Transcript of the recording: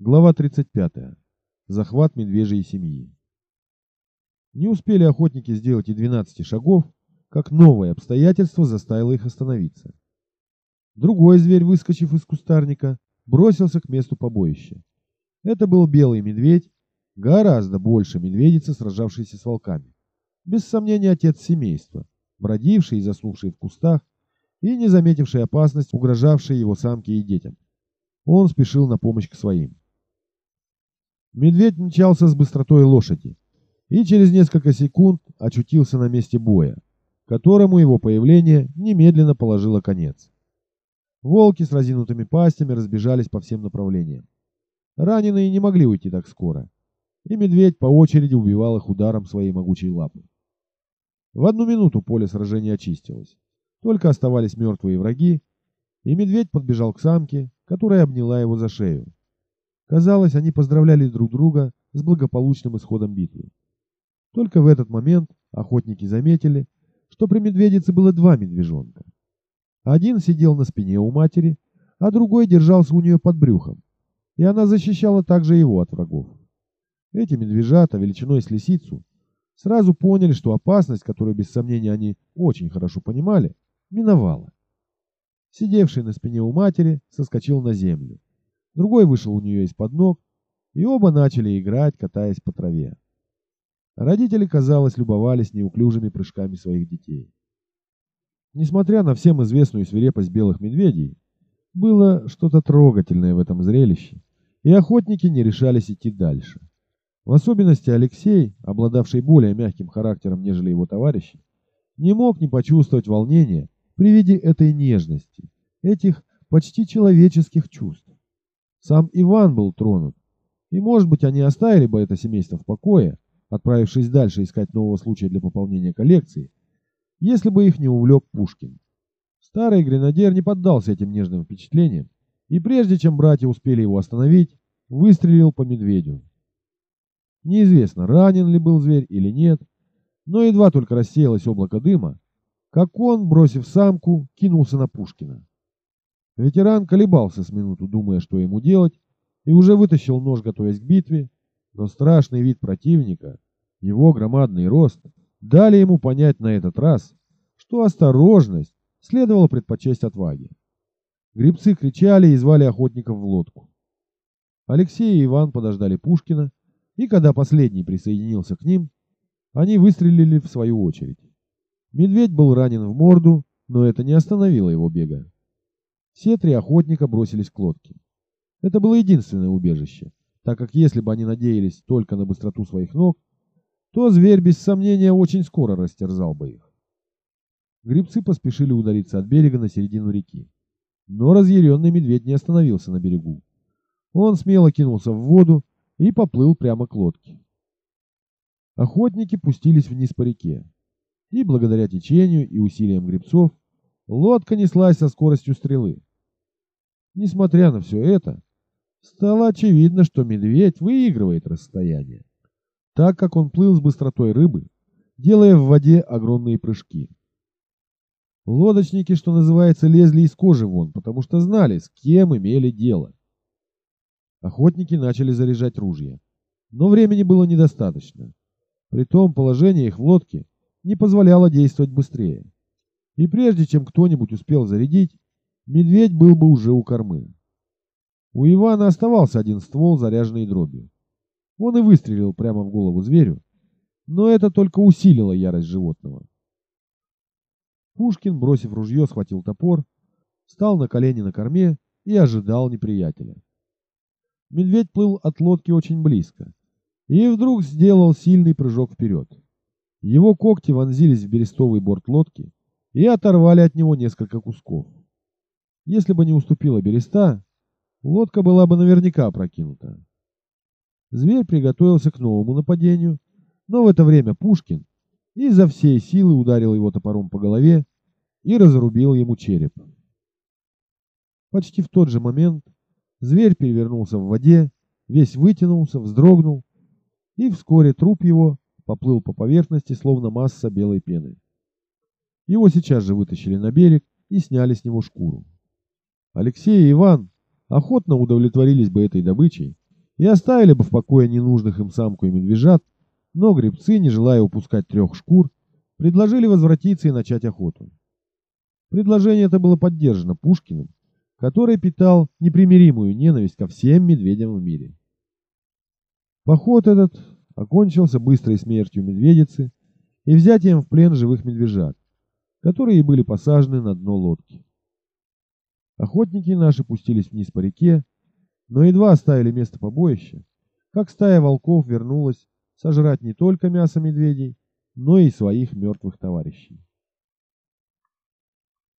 Глава 35. Захват медвежьей семьи. Не успели охотники сделать и 12 шагов, как новое обстоятельство заставило их остановиться. Другой зверь, выскочив из кустарника, бросился к месту побоища. Это был белый медведь, гораздо больше медведицы, сражавшейся с волками. Без сомнения, отец семейства, бродивший и заснувший в кустах и не заметивший опасность, угрожавшей его самке и детям. Он спешил на помощь к своим. Медведь мчался с быстротой лошади и через несколько секунд очутился на месте боя, которому его появление немедленно положило конец. Волки с разинутыми пастями разбежались по всем направлениям. Раненые не могли уйти так скоро, и медведь по очереди убивал их ударом своей могучей лапы. В одну минуту поле сражения очистилось. Только оставались мертвые враги, и медведь подбежал к самке, которая обняла его за шею. Казалось, они поздравляли друг друга с благополучным исходом битвы. Только в этот момент охотники заметили, что при медведице было два медвежонка. Один сидел на спине у матери, а другой держался у нее под брюхом, и она защищала также его от врагов. Эти медвежата, величиной с лисицу, сразу поняли, что опасность, которую без сомнения они очень хорошо понимали, миновала. Сидевший на спине у матери соскочил на землю другой вышел у нее из-под ног, и оба начали играть, катаясь по траве. Родители, казалось, любовались неуклюжими прыжками своих детей. Несмотря на всем известную свирепость белых медведей, было что-то трогательное в этом зрелище, и охотники не решались идти дальше. В особенности Алексей, обладавший более мягким характером, нежели его товарищи, не мог не почувствовать волнения при виде этой нежности, этих почти человеческих чувств. Сам Иван был тронут. И, может быть, они оставили бы это семейство в покое, отправившись дальше искать нового случая для пополнения коллекции, если бы их не увлек Пушкин. Старый гренадер не поддался этим нежным впечатлениям, и прежде чем братья успели его остановить, выстрелил по медведю. Неизвестно, ранен ли был зверь или нет, но едва только рассеялось облако дыма, как он, бросив самку, кинулся на Пушкина. Ветеран колебался с минуту, думая, что ему делать, и уже вытащил нож, готовясь к битве, но страшный вид противника, его громадный рост, дали ему понять на этот раз, что осторожность следовало предпочесть отваге. Гребцы кричали и звали охотников в лодку. Алексей и Иван подождали Пушкина, и когда последний присоединился к ним, они выстрелили в свою очередь. Медведь был ранен в морду, но это не остановило его бега. Все три охотника бросились к лодке. Это было единственное убежище, так как если бы они надеялись только на быстроту своих ног, то зверь без сомнения очень скоро растерзал бы их. Грибцы поспешили удалиться от берега на середину реки. Но разъяренный медведь не остановился на берегу. Он смело кинулся в воду и поплыл прямо к лодке. Охотники пустились вниз по реке. И благодаря течению и усилиям грибцов лодка неслась со скоростью стрелы. Несмотря на все это, стало очевидно, что медведь выигрывает расстояние, так как он плыл с быстротой рыбы, делая в воде огромные прыжки. Лодочники, что называется, лезли из кожи вон, потому что знали, с кем имели дело. Охотники начали заряжать ружья, но времени было недостаточно. Притом положение их в лодке не позволяло действовать быстрее. И прежде чем кто-нибудь успел зарядить, медведь был бы уже у кормы. У Ивана оставался один ствол, заряженный дробью. Он и выстрелил прямо в голову зверю, но это только усилило ярость животного. Пушкин, бросив ружье, схватил топор, встал на колени на корме и ожидал неприятеля. Медведь плыл от лодки очень близко и вдруг сделал сильный прыжок вперед. Его когти вонзились в берестовый борт лодки и оторвали от него несколько кусков. Если бы не уступила береста, лодка была бы наверняка опрокинута. Зверь приготовился к новому нападению, но в это время Пушкин изо всей силы ударил его топором по голове и разрубил ему череп. Почти в тот же момент зверь перевернулся в воде, весь вытянулся, вздрогнул, и вскоре труп его поплыл по поверхности, словно масса белой пены. Его сейчас же вытащили на берег и сняли с него шкуру. Алексей и Иван охотно удовлетворились бы этой добычей, и оставили бы в покое ненужных им самку и медвежат, но гребцы, не желая упускать трех шкур, предложили возвратиться и начать охоту. Предложение это было поддержано Пушкиным, который питал непримиримую ненависть ко всем медведям в мире. Поход этот окончился быстрой смертью медведицы и взятием в плен живых медвежат, которые были посажены на дно лодки. Охотники наши пустились вниз по реке, но едва оставили место побоища, как стая волков вернулась сожрать не только мясо медведей, но и своих мертвых товарищей.